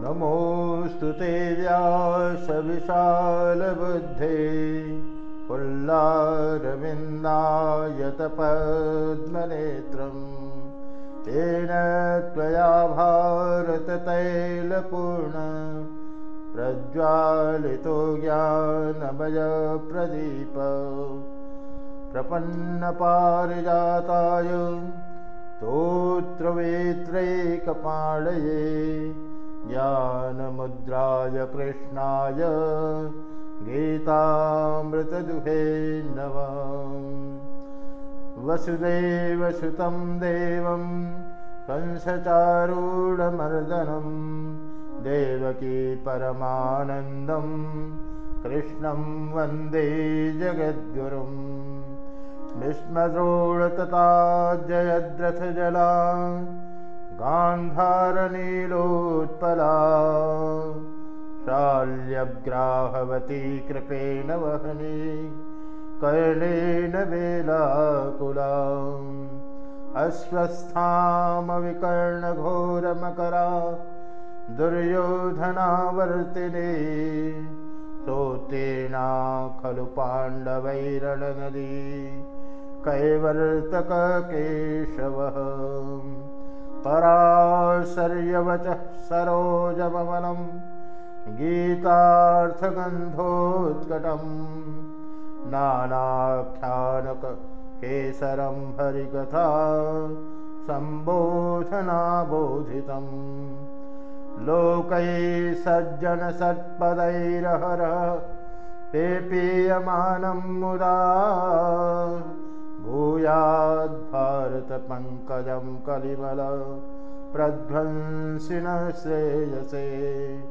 नमोऽस्तु ते व्यासविशालबुद्धे पुल्लारविन्दायतपद्मनेत्रम् तेन त्वया भारततैलपूर्ण प्रज्वालितो ज्ञानमयप्रदीप। प्रपन्नपारिजाताय स्तोत्रवेत्रैकपाणये ज्ञानमुद्राय कृष्णाय गीतामृतदुहे नव वसुदेवसुतं देवं कंसचारूढमर्दनं देवकी परमानन्दं कृष्णं वन्दे जगद्गुरुम् भीष्मद्रोणतता जयद्रथजला गान्धारनीलोत्पला। शाल्यग्राहवती कृपेण वहनी कर्णेन वेलाकुला। अश्वस्थामविकर्णघोरमकरा दुर्योधनावर्तिने सोत्तीर्णा खलु पाण्डवैरणनदी कैवर्तककेशवः पराशर्यवचः सरोजमवनं गीतार्थगन्धोत्कटम् नानाख्यानककेसरं हरिकथा सम्बोधनाबोधितम्। लोकैः सज्जनसत्पदैरहर ते पीयमानं मुदा भूयाद्भारतपङ्कजं कलिबल प्रध्वंसिनः श्रेयसे।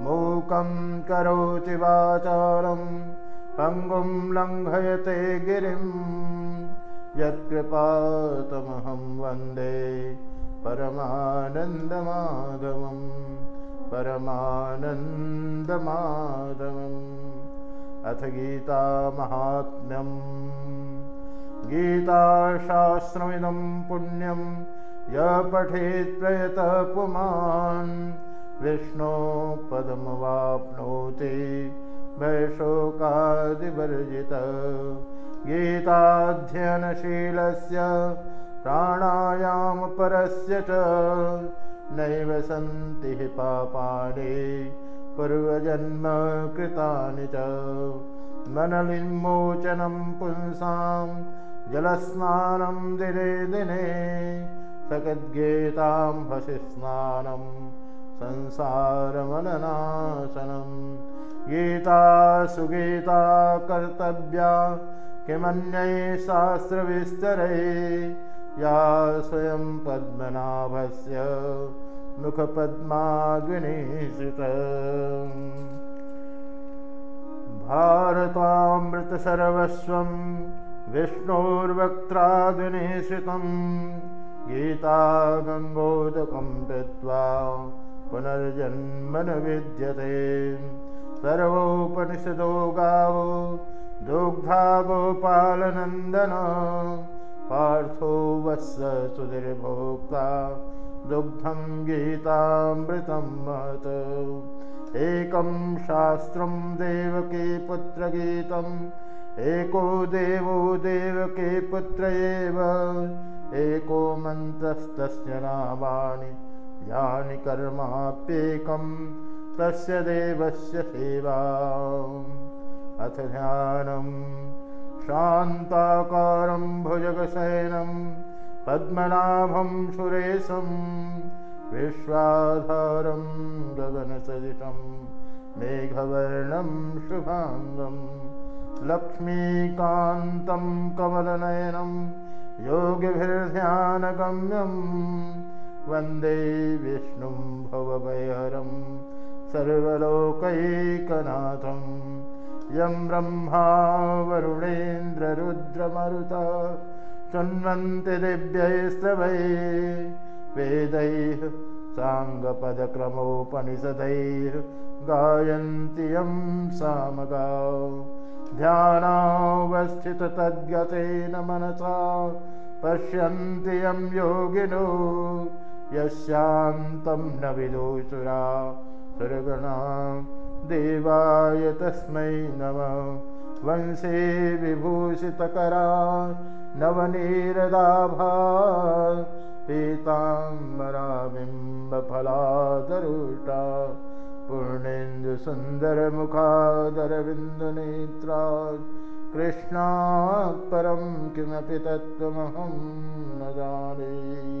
मूकं करोति वाचालं पङ्गुं लङ्घयते गिरिं। यत्कृपातमहं वन्दे परमानन्दमाधवं परमानन्दमाधवम्। अथ गीतामाहात्म्यम् गीताशास्त्रमिदं पुण्यं य पठेत् प्रयतः पुमान् विष्णो पदमवाप्नोति वैशोकादिवर्जित। गीताध्ययनशीलस्य प्राणायामपरस्य च नैव सन्ति हि पापानि पूर्वजन्मकृतानि च। मनलिन्मोचनं पुंसां जलस्नानं दिने दिने सकद्गीतां स्नानं संसारमलनाशनं गीता सुगीता कर्तव्या किमन्यै शास्त्रविस्तरे या स्वयं पद्मनाभस्य मुखपद्माग्निश्रित भारतामृतसर्वस्वं विष्णोर्वक्त्रादिनिश्रितं गीता गङ्गोदकं पीत्वा पुनर्जन्म न विद्यते। सर्वोपनिषदो गावो दुग्धा गोपालनन्दन पार्थो वस्य सुधिर्भोक्ता दुग्धं गीतामृतं महत्। एकं शास्त्रं देवके पुत्रगीतम् एको देवो देवके पुत्र एव। एको मन्त्रस्तस्य नामानि यानि कर्माप्येकं तस्य देवस्य सेवा। अथ ध्यानं शान्ताकारं भुजगशयनं पद्मनाभं सुरेशम् विश्वाधारं गगनसदिशं मेघवर्णं शुभाङ्गं लक्ष्मीकान्तं कमलनयनं योगिभिर्ध्यानगम्यं वन्दे विष्णुं भवभयहरं सर्वलोकैकनाथं। यं ब्रह्मा वरुणेन्द्ररुद्रमरुता शृण्वन्ति दिव्यैस्तवै वेदैः साङ्गपदक्रमोपनिषदैः गायन्ति यं सामगाौ ध्यानावस्थिततद्गतेन मनसा पश्यन्ति यं योगिनो यस्यान्तं न विदुषुरा सुरगणा देवाय तस्मै नमः। वंशे विभूषितकरा नवनीरदाभा पीताम्बराबिम्बफलादरुटा पूर्णेन्दुसुन्दरमुखादरविन्दुनेत्रा कृष्णात् परं किमपि तत्त्वमहं न जाने